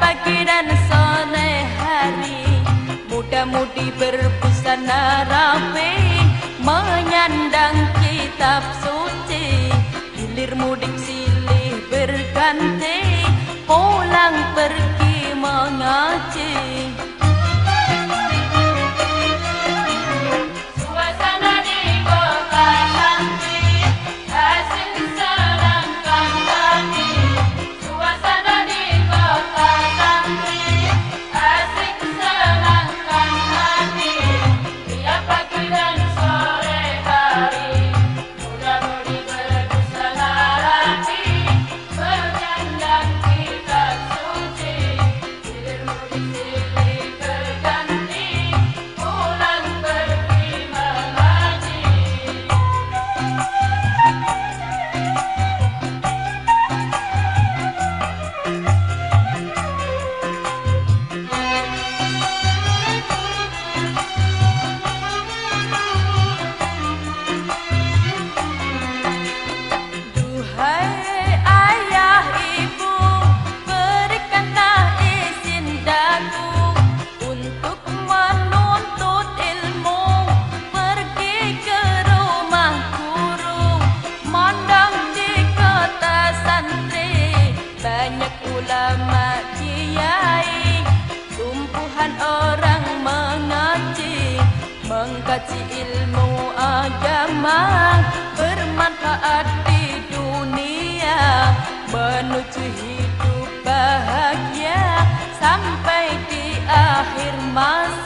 pagi dan sore hari Muda-mudi berbusana rapi Menyandang kitab suci Hilir mudik silih berganti. Pulang pergi mengkaji ilmu agama bermanfaat di dunia menuju hidup bahagia sampai di akhir masa.